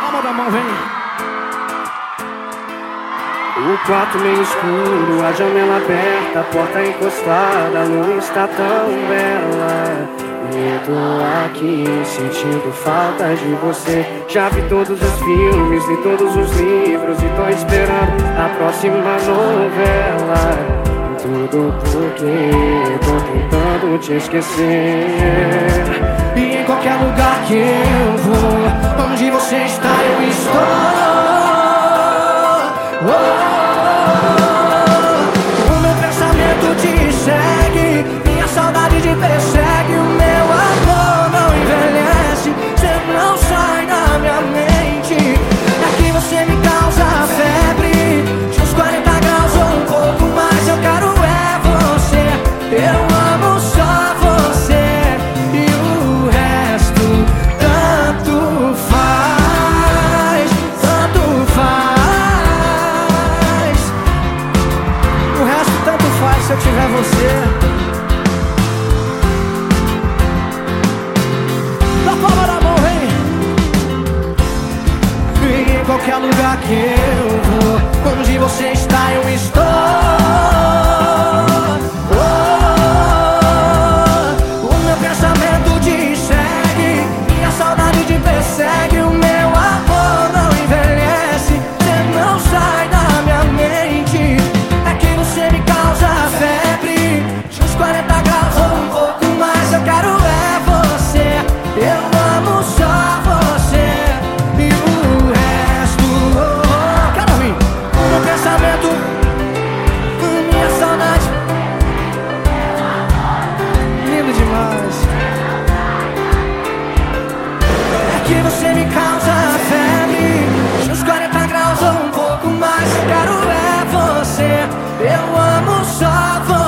Palma da mão, vem. O quarto meio escuro, a janela aberta, a porta encostada, a luz está tão bela. E eu tô aqui sentindo falta de você. Já vi todos os filmes, li todos os livros e tô esperando a próxima novela. Tudo porque tô tentando te esquecer. E em qualquer lugar que está, eu estou. O meu pensamento te segue, se eu tiver você. Da palma da mão. E em qualquer lugar que eu vou, onde você está, eu estou. Que você me causa febre, uns 40 graus ou um pouco mais. Quero é você, eu amo só você.